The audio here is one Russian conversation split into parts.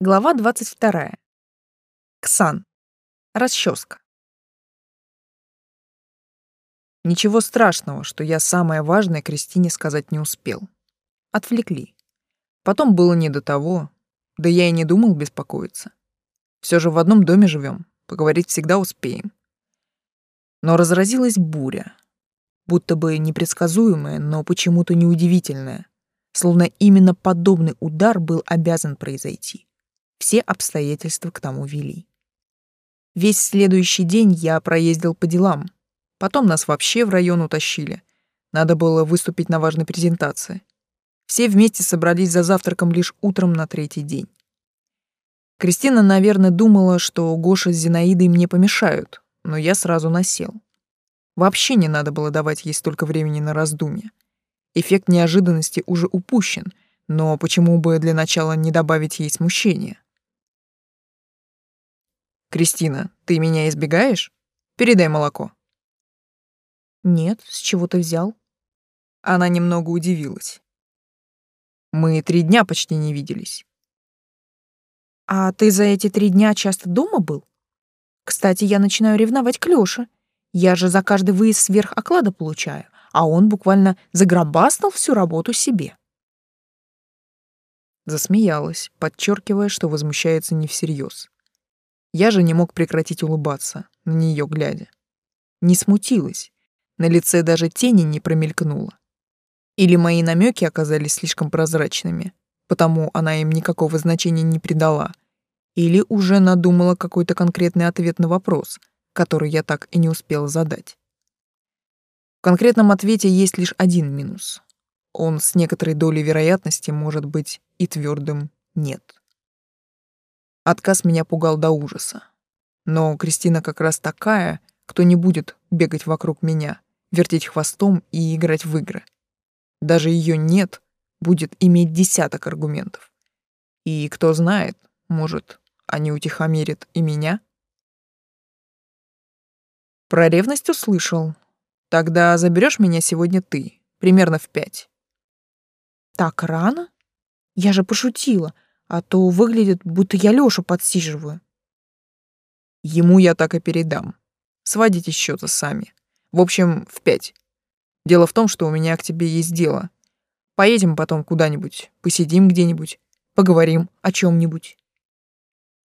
Глава 22. Ксан. Расческа. Ничего страшного, что я самое важное Кристине сказать не успел. Отвлекли. Потом было не до того, да я и не думал беспокоиться. Все же в одном доме живем, поговорить всегда успеем. Но разразилась буря, будто бы непредсказуемая, но почему-то неудивительная, словно именно подобный удар был обязан произойти. Все обстоятельства к тому вели. Весь следующий день я проездил по делам. Потом нас вообще в район утащили. Надо было выступить на важной презентации. Все вместе собрались за завтраком лишь утром на третий день. Кристина, наверное, думала, что Гоша с Зинаидой мне помешают, но я сразу насел. Вообще не надо было давать ей столько времени на раздумье. Эффект неожиданности уже упущен, но почему бы для начала не добавить ей смущения? «Кристина, ты меня избегаешь? Передай молоко». «Нет, с чего ты взял?» Она немного удивилась. «Мы три дня почти не виделись». «А ты за эти три дня часто дома был? Кстати, я начинаю ревновать к Лёше. Я же за каждый выезд сверх оклада получаю, а он буквально загробастал всю работу себе». Засмеялась, подчеркивая, что возмущается не всерьез. Я же не мог прекратить улыбаться, на нее глядя. Не смутилась, на лице даже тени не промелькнуло. Или мои намеки оказались слишком прозрачными, потому она им никакого значения не придала, или уже надумала какой-то конкретный ответ на вопрос, который я так и не успел задать. В конкретном ответе есть лишь один минус. Он с некоторой долей вероятности может быть и твердым «нет». Отказ меня пугал до ужаса. Но Кристина как раз такая, кто не будет бегать вокруг меня, вертеть хвостом и играть в игры. Даже ее «нет» будет иметь десяток аргументов. И кто знает, может, они утихомирят и меня? Про ревность услышал. Тогда заберешь меня сегодня ты, примерно в пять. Так рано? Я же пошутила а то выглядит, будто я Лёшу подсиживаю. Ему я так и передам. Сводите счеты сами. В общем, в пять. Дело в том, что у меня к тебе есть дело. Поедем потом куда-нибудь, посидим где-нибудь, поговорим о чем нибудь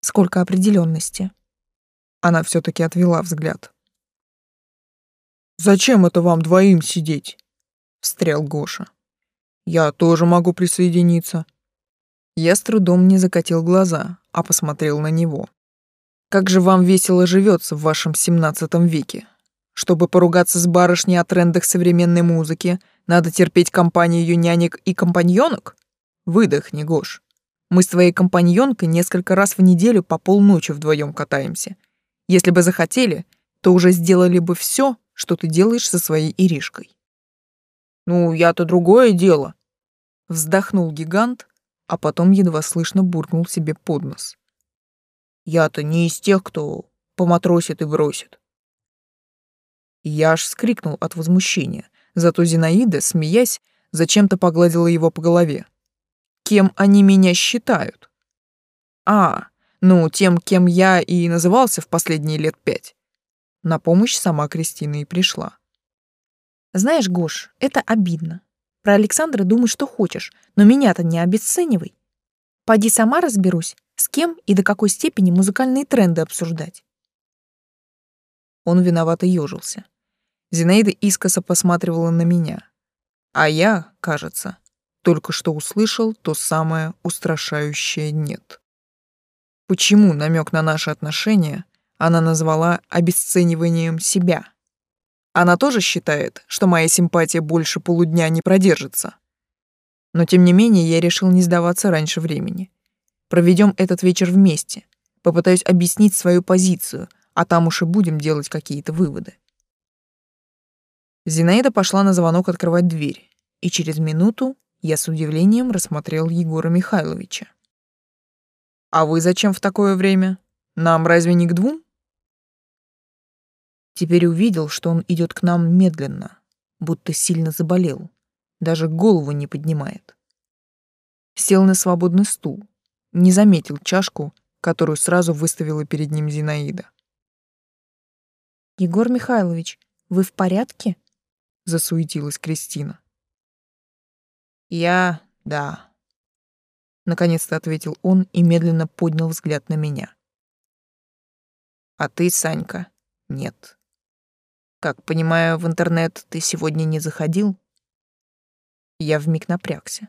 Сколько определенности? Она все таки отвела взгляд. «Зачем это вам двоим сидеть?» — встрял Гоша. «Я тоже могу присоединиться. Я с трудом не закатил глаза, а посмотрел на него. Как же вам весело живется в вашем семнадцатом веке? Чтобы поругаться с барышней о трендах современной музыки, надо терпеть компанию ее нянек и компаньонок? Выдохни, Гош. Мы с твоей компаньонкой несколько раз в неделю по полночи вдвоем катаемся. Если бы захотели, то уже сделали бы все, что ты делаешь со своей Иришкой. Ну, я-то другое дело. Вздохнул гигант, а потом едва слышно буркнул себе под нос. «Я-то не из тех, кто поматросит и бросит». Я аж скрикнул от возмущения, зато Зинаида, смеясь, зачем-то погладила его по голове. «Кем они меня считают?» «А, ну, тем, кем я и назывался в последние лет пять». На помощь сама Кристина и пришла. «Знаешь, Гош, это обидно. Про Александра думай, что хочешь, но меня-то не обесценивай. Пойди сама разберусь, с кем и до какой степени музыкальные тренды обсуждать. Он виновато ежился. Зинаида искоса посматривала на меня. А я, кажется, только что услышал то самое устрашающее «нет». Почему намек на наши отношения она назвала обесцениванием себя? Она тоже считает, что моя симпатия больше полудня не продержится. Но тем не менее я решил не сдаваться раньше времени. Проведем этот вечер вместе. Попытаюсь объяснить свою позицию, а там уж и будем делать какие-то выводы. Зинаида пошла на звонок открывать дверь, и через минуту я с удивлением рассмотрел Егора Михайловича. «А вы зачем в такое время? Нам разве не к двум?» Теперь увидел, что он идет к нам медленно, будто сильно заболел, даже голову не поднимает. Сел на свободный стул, не заметил чашку, которую сразу выставила перед ним Зинаида. «Егор Михайлович, вы в порядке?» — засуетилась Кристина. «Я... да», — наконец-то ответил он и медленно поднял взгляд на меня. «А ты, Санька, нет. Как понимаю, в интернет ты сегодня не заходил?» Я вмиг напрягся.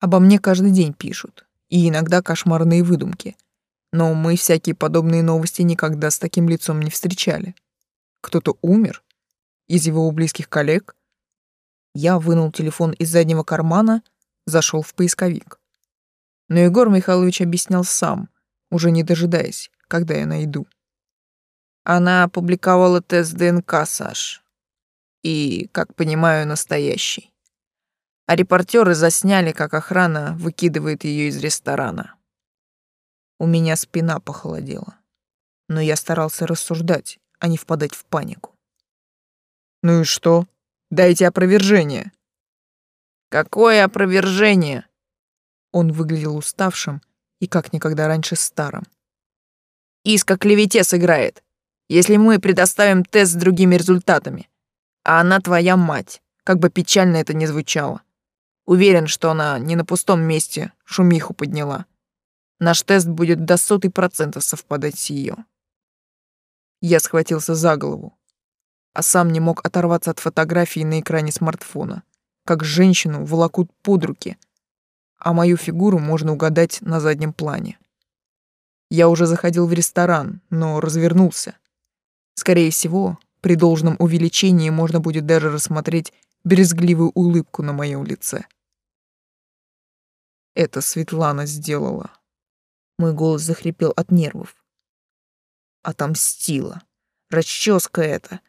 Обо мне каждый день пишут, и иногда кошмарные выдумки. Но мы всякие подобные новости никогда с таким лицом не встречали. Кто-то умер? Из его близких коллег? Я вынул телефон из заднего кармана, зашел в поисковик. Но Егор Михайлович объяснял сам, уже не дожидаясь, когда я найду. Она опубликовала тест ДНК, Саш. И, как понимаю, настоящий. А репортеры засняли, как охрана выкидывает ее из ресторана. У меня спина похолодела. Но я старался рассуждать, а не впадать в панику. «Ну и что? Дайте опровержение». «Какое опровержение?» Он выглядел уставшим и как никогда раньше старым. «Иск о клевете сыграет, если мы предоставим тест с другими результатами. А она твоя мать, как бы печально это ни звучало. Уверен, что она не на пустом месте шумиху подняла. Наш тест будет до сотой процента совпадать с ее. Я схватился за голову, а сам не мог оторваться от фотографии на экране смартфона, как женщину волокут под руки, а мою фигуру можно угадать на заднем плане. Я уже заходил в ресторан, но развернулся. Скорее всего, при должном увеличении можно будет даже рассмотреть брезгливую улыбку на моем лице. Это Светлана сделала. Мой голос захрипел от нервов. Отомстила. Расческа это.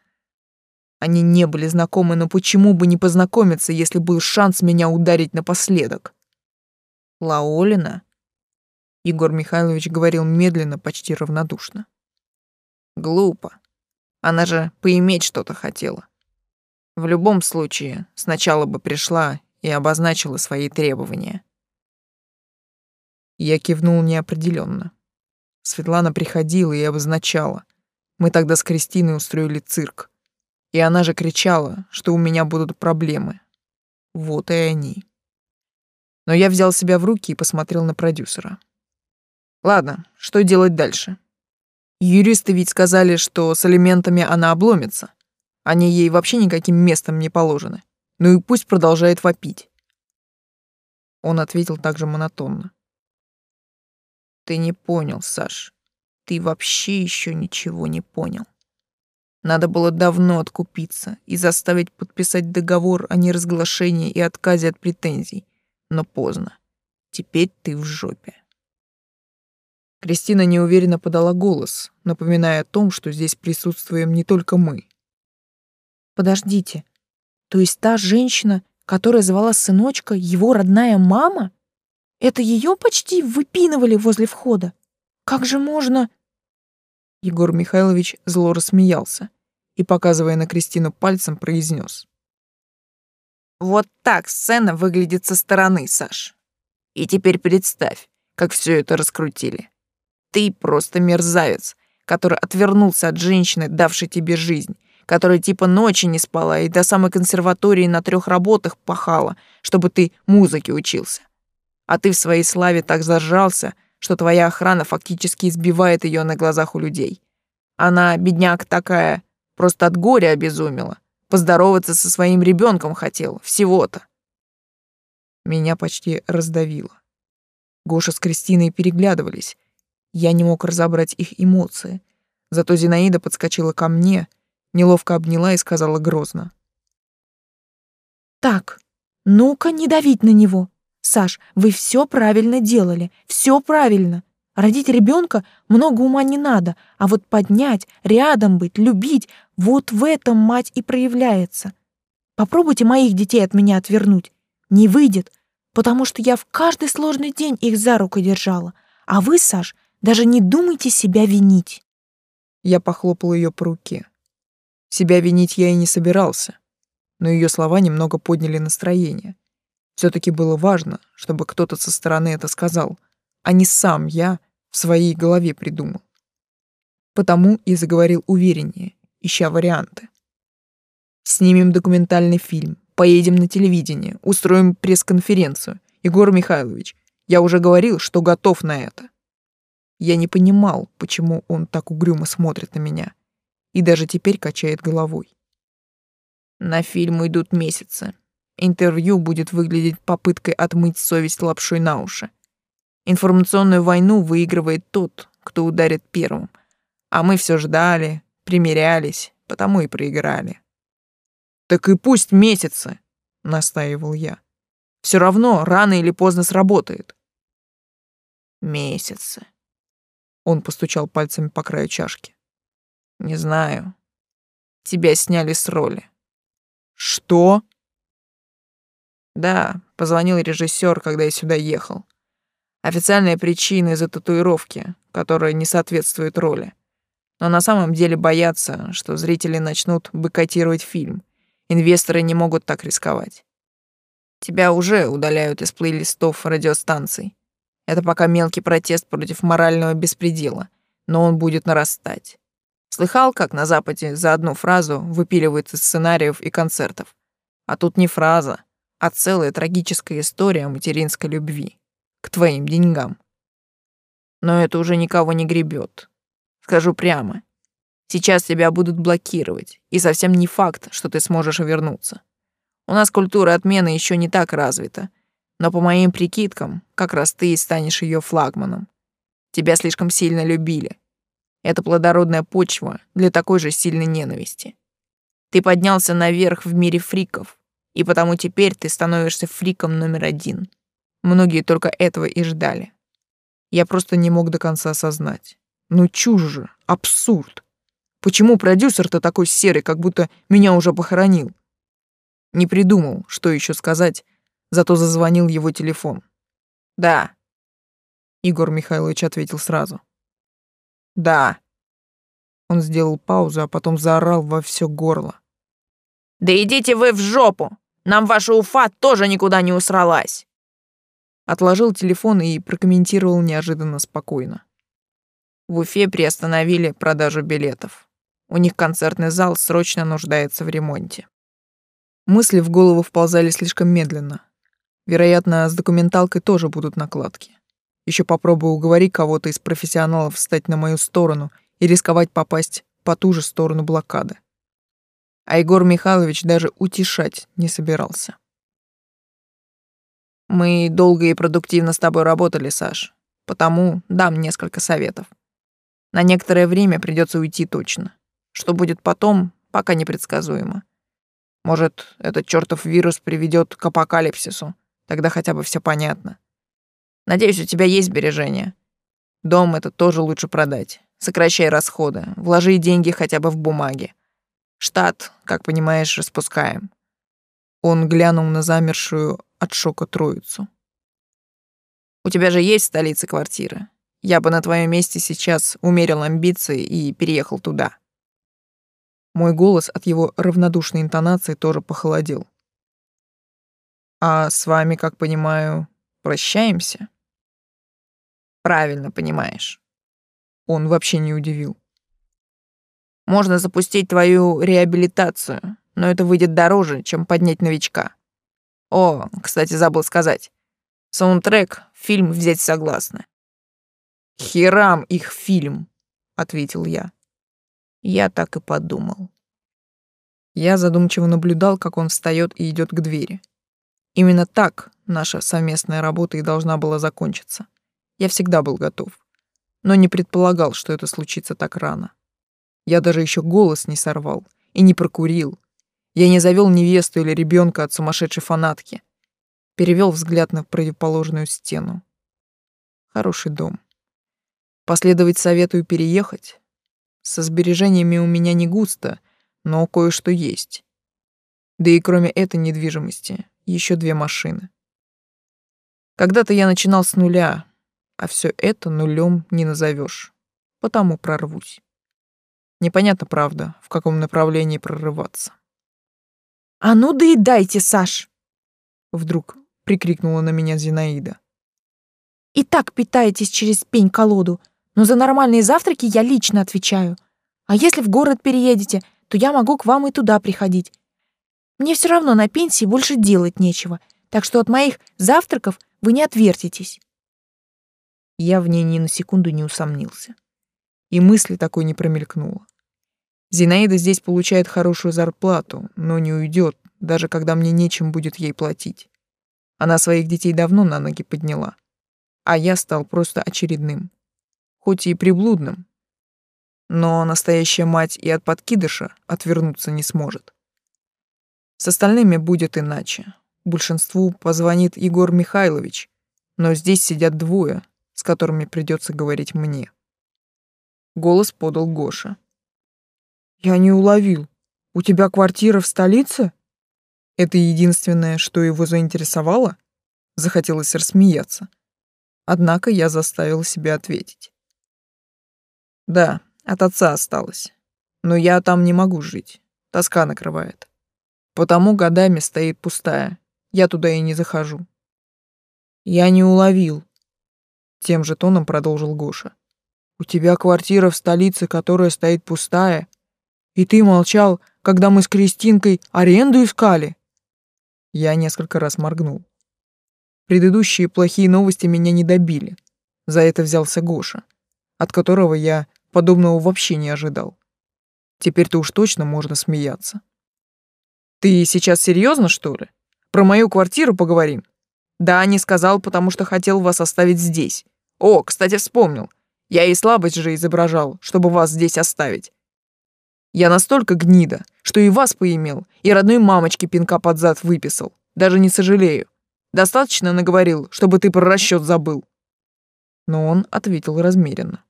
Они не были знакомы, но почему бы не познакомиться, если был шанс меня ударить напоследок? Лаолина? Егор Михайлович говорил медленно, почти равнодушно. Глупо. Она же поиметь что-то хотела. В любом случае, сначала бы пришла и обозначила свои требования. Я кивнул неопределенно. Светлана приходила и обозначала. Мы тогда с Кристиной устроили цирк. И она же кричала, что у меня будут проблемы. Вот и они. Но я взял себя в руки и посмотрел на продюсера. Ладно, что делать дальше? Юристы ведь сказали, что с элементами она обломится. Они ей вообще никаким местом не положены. Ну и пусть продолжает вопить. Он ответил также монотонно. Ты не понял, Саш. Ты вообще еще ничего не понял. Надо было давно откупиться и заставить подписать договор о неразглашении и отказе от претензий. Но поздно. Теперь ты в жопе. Кристина неуверенно подала голос, напоминая о том, что здесь присутствуем не только мы. Подождите. То есть та женщина, которая звала сыночка, его родная мама? Это ее почти выпинывали возле входа. Как же можно...» Егор Михайлович зло рассмеялся и, показывая на Кристину пальцем, произнес. «Вот так сцена выглядит со стороны, Саш. И теперь представь, как все это раскрутили. Ты просто мерзавец, который отвернулся от женщины, давшей тебе жизнь, которая типа ночи не спала и до самой консерватории на трех работах пахала, чтобы ты музыке учился а ты в своей славе так зажрался, что твоя охрана фактически избивает ее на глазах у людей. Она, бедняк такая, просто от горя обезумела. Поздороваться со своим ребенком хотела, всего-то. Меня почти раздавило. Гоша с Кристиной переглядывались. Я не мог разобрать их эмоции. Зато Зинаида подскочила ко мне, неловко обняла и сказала грозно. «Так, ну-ка не давить на него. Саш, вы все правильно делали, все правильно. Родить ребенка много ума не надо, а вот поднять, рядом быть, любить, вот в этом мать и проявляется. Попробуйте моих детей от меня отвернуть. Не выйдет, потому что я в каждый сложный день их за руку держала. А вы, Саш, даже не думайте себя винить. Я похлопал ее по руке. Себя винить я и не собирался, но ее слова немного подняли настроение. Все-таки было важно, чтобы кто-то со стороны это сказал, а не сам я в своей голове придумал. Потому и заговорил увереннее, ища варианты. Снимем документальный фильм, поедем на телевидение, устроим пресс-конференцию. Егор Михайлович, я уже говорил, что готов на это. Я не понимал, почему он так угрюмо смотрит на меня, и даже теперь качает головой. На фильм идут месяцы. Интервью будет выглядеть попыткой отмыть совесть лапшой на уши. Информационную войну выигрывает тот, кто ударит первым. А мы все ждали, примерялись, потому и проиграли. «Так и пусть месяцы», — настаивал я. «Все равно рано или поздно сработает». «Месяцы», — он постучал пальцами по краю чашки. «Не знаю. Тебя сняли с роли». «Что?» «Да, позвонил режиссер, когда я сюда ехал. Официальная причина из-за татуировки, которая не соответствует роли. Но на самом деле боятся, что зрители начнут бойкотировать фильм. Инвесторы не могут так рисковать. Тебя уже удаляют из плейлистов радиостанций. Это пока мелкий протест против морального беспредела, но он будет нарастать. Слыхал, как на Западе за одну фразу выпиливают из сценариев и концертов? А тут не фраза, а целая трагическая история материнской любви к твоим деньгам. Но это уже никого не гребет. Скажу прямо. Сейчас тебя будут блокировать, и совсем не факт, что ты сможешь вернуться. У нас культура отмены еще не так развита, но по моим прикидкам, как раз ты и станешь ее флагманом. Тебя слишком сильно любили. Это плодородная почва для такой же сильной ненависти. Ты поднялся наверх в мире фриков, и потому теперь ты становишься фриком номер один. Многие только этого и ждали. Я просто не мог до конца осознать. Ну чушь же, абсурд. Почему продюсер-то такой серый, как будто меня уже похоронил? Не придумал, что еще сказать, зато зазвонил его телефон. «Да». Игорь Михайлович ответил сразу. «Да». Он сделал паузу, а потом заорал во все горло. «Да идите вы в жопу! Нам ваша Уфа тоже никуда не усралась!» Отложил телефон и прокомментировал неожиданно спокойно. В Уфе приостановили продажу билетов. У них концертный зал срочно нуждается в ремонте. Мысли в голову вползали слишком медленно. Вероятно, с документалкой тоже будут накладки. Еще попробую уговорить кого-то из профессионалов встать на мою сторону и рисковать попасть по ту же сторону блокады. А Егор Михайлович даже утешать не собирался. Мы долго и продуктивно с тобой работали, Саш, потому дам несколько советов. На некоторое время придется уйти точно. Что будет потом, пока непредсказуемо. Может, этот чертов вирус приведет к апокалипсису. Тогда хотя бы все понятно. Надеюсь, у тебя есть сбережения. Дом это тоже лучше продать. Сокращай расходы, вложи деньги хотя бы в бумаги. Штат, как понимаешь, распускаем. Он глянул на замершую от шока троицу. У тебя же есть в столице квартира. Я бы на твоем месте сейчас умерил амбиции и переехал туда. Мой голос от его равнодушной интонации тоже похолодел. А с вами, как понимаю, прощаемся? Правильно понимаешь. Он вообще не удивил. Можно запустить твою реабилитацию, но это выйдет дороже, чем поднять новичка. О, кстати, забыл сказать. Саундтрек, фильм взять согласны. Херам их фильм, ответил я. Я так и подумал. Я задумчиво наблюдал, как он встает и идет к двери. Именно так наша совместная работа и должна была закончиться. Я всегда был готов, но не предполагал, что это случится так рано. Я даже еще голос не сорвал и не прокурил, я не завел невесту или ребенка от сумасшедшей фанатки. Перевел взгляд на противоположную стену. Хороший дом. Последовать совету и переехать? Со сбережениями у меня не густо, но кое-что есть. Да и кроме этой недвижимости, еще две машины. Когда-то я начинал с нуля, а все это нулем не назовешь, потому прорвусь. Непонятно, правда, в каком направлении прорываться. «А ну доедайте, Саш!» Вдруг прикрикнула на меня Зинаида. И так питаетесь через пень-колоду. Но за нормальные завтраки я лично отвечаю. А если в город переедете, то я могу к вам и туда приходить. Мне все равно на пенсии больше делать нечего, так что от моих завтраков вы не отвертитесь. Я в ней ни на секунду не усомнился. И мысли такой не промелькнуло. Зинаида здесь получает хорошую зарплату, но не уйдет, даже когда мне нечем будет ей платить. Она своих детей давно на ноги подняла, а я стал просто очередным. Хоть и приблудным, но настоящая мать и от подкидыша отвернуться не сможет. С остальными будет иначе. Большинству позвонит Егор Михайлович, но здесь сидят двое, с которыми придется говорить мне. Голос подал Гоша. «Я не уловил. У тебя квартира в столице?» Это единственное, что его заинтересовало? Захотелось рассмеяться. Однако я заставил себя ответить. Да, от отца осталось. Но я там не могу жить. Тоска накрывает. Потому годами стоит пустая. Я туда и не захожу. Я не уловил. Тем же тоном продолжил Гоша. У тебя квартира в столице, которая стоит пустая. И ты молчал, когда мы с Кристинкой аренду искали. Я несколько раз моргнул. Предыдущие плохие новости меня не добили. За это взялся Гоша, от которого я подобного вообще не ожидал. Теперь-то уж точно можно смеяться. Ты сейчас серьезно, что ли? Про мою квартиру поговорим? Да, не сказал, потому что хотел вас оставить здесь. О, кстати, вспомнил. Я и слабость же изображал, чтобы вас здесь оставить. Я настолько гнида, что и вас поимел, и родной мамочке пинка под зад выписал. Даже не сожалею. Достаточно наговорил, чтобы ты про расчет забыл. Но он ответил размеренно.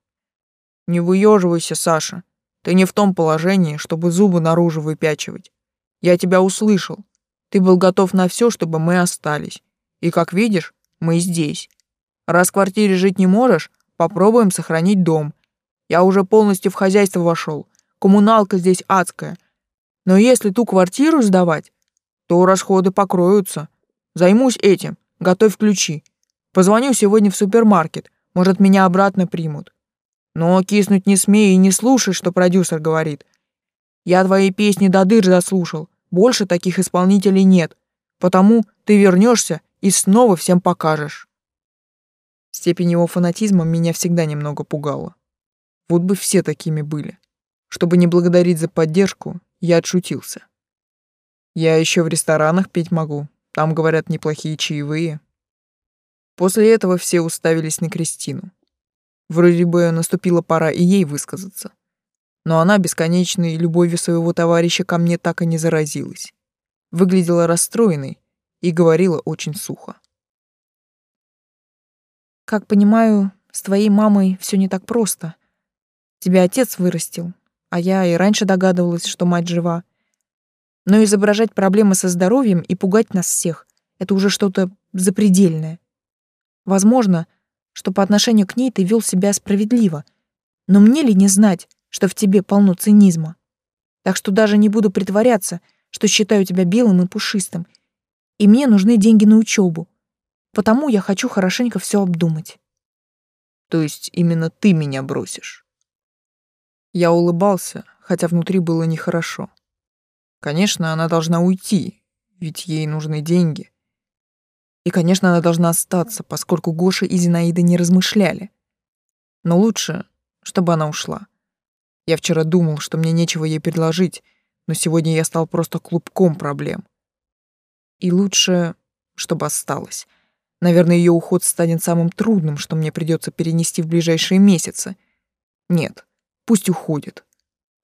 Не выеживайся, Саша. Ты не в том положении, чтобы зубы наружу выпячивать. Я тебя услышал. Ты был готов на все, чтобы мы остались. И, как видишь, мы здесь. Раз в квартире жить не можешь, попробуем сохранить дом. Я уже полностью в хозяйство вошел, Коммуналка здесь адская. Но если ту квартиру сдавать, то расходы покроются. Займусь этим. Готовь ключи. Позвоню сегодня в супермаркет. Может, меня обратно примут. Но киснуть не смей и не слушай, что продюсер говорит. Я твои песни до дыр заслушал. Больше таких исполнителей нет. Потому ты вернешься и снова всем покажешь. Степень его фанатизма меня всегда немного пугала. Вот бы все такими были. Чтобы не благодарить за поддержку, я отшутился. Я еще в ресторанах петь могу. Там, говорят, неплохие чаевые. После этого все уставились на Кристину. Вроде бы наступила пора и ей высказаться. Но она бесконечной любовью своего товарища ко мне так и не заразилась. Выглядела расстроенной и говорила очень сухо. Как понимаю, с твоей мамой все не так просто. Тебя отец вырастил, а я и раньше догадывалась, что мать жива. Но изображать проблемы со здоровьем и пугать нас всех — это уже что-то запредельное. Возможно, что по отношению к ней ты вел себя справедливо, но мне ли не знать, что в тебе полно цинизма? Так что даже не буду притворяться, что считаю тебя белым и пушистым, и мне нужны деньги на учебу. Потому я хочу хорошенько все обдумать. То есть именно ты меня бросишь? Я улыбался, хотя внутри было нехорошо. Конечно, она должна уйти, ведь ей нужны деньги. И, конечно, она должна остаться, поскольку Гоша и Зинаида не размышляли. Но лучше, чтобы она ушла. Я вчера думал, что мне нечего ей предложить, но сегодня я стал просто клубком проблем. И лучше, чтобы осталась. Наверное, ее уход станет самым трудным, что мне придется перенести в ближайшие месяцы. Нет, Пусть уходит.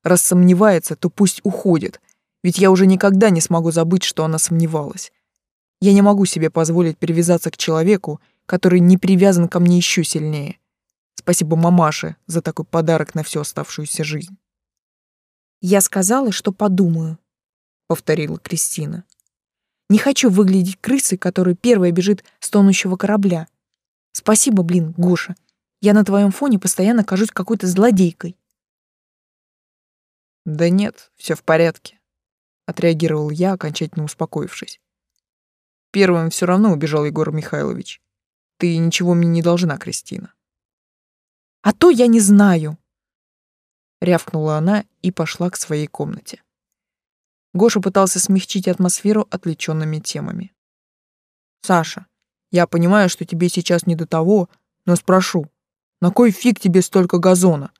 Раз сомневается, то пусть уходит, ведь я уже никогда не смогу забыть, что она сомневалась. Я не могу себе позволить привязаться к человеку, который не привязан ко мне еще сильнее. Спасибо мамаше за такой подарок на всю оставшуюся жизнь. «Я сказала, что подумаю», — повторила Кристина. «Не хочу выглядеть крысой, которая первая бежит с тонущего корабля. Спасибо, блин, Гоша. Я на твоем фоне постоянно кажусь какой-то злодейкой». Да нет, все в порядке, отреагировал я, окончательно успокоившись. Первым все равно убежал Егор Михайлович. Ты ничего мне не должна, Кристина. А то я не знаю. Рявкнула она и пошла к своей комнате. Гоша пытался смягчить атмосферу отвлеченными темами. «Саша, я понимаю, что тебе сейчас не до того, но спрошу, на кой фиг тебе столько газона?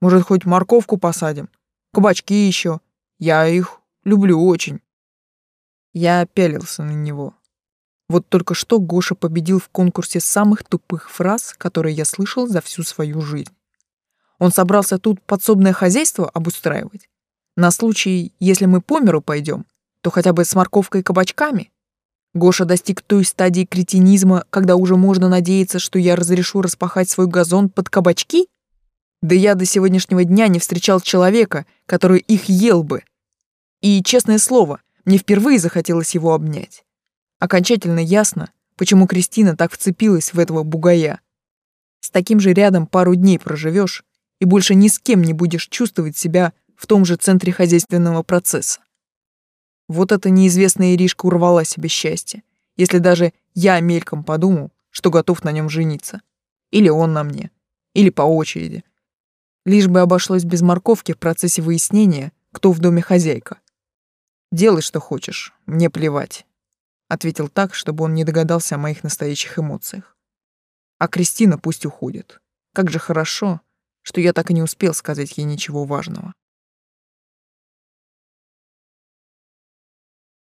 Может, хоть морковку посадим? Кабачки еще. Я их люблю очень». Я пялился на него. Вот только что Гоша победил в конкурсе самых тупых фраз, которые я слышал за всю свою жизнь. Он собрался тут подсобное хозяйство обустраивать. На случай, если мы по миру пойдем, то хотя бы с морковкой и кабачками. Гоша достиг той стадии кретинизма, когда уже можно надеяться, что я разрешу распахать свой газон под кабачки? Да я до сегодняшнего дня не встречал человека, который их ел бы. И, честное слово, мне впервые захотелось его обнять. Окончательно ясно, почему Кристина так вцепилась в этого бугая. С таким же рядом пару дней проживешь и больше ни с кем не будешь чувствовать себя в том же центре хозяйственного процесса. Вот эта неизвестная Иришка урвала себе счастье, если даже я мельком подумал, что готов на нем жениться. Или он на мне. Или по очереди. Лишь бы обошлось без морковки в процессе выяснения, кто в доме хозяйка. Делай, что хочешь, мне плевать ответил так, чтобы он не догадался о моих настоящих эмоциях. А Кристина пусть уходит. Как же хорошо, что я так и не успел сказать ей ничего важного.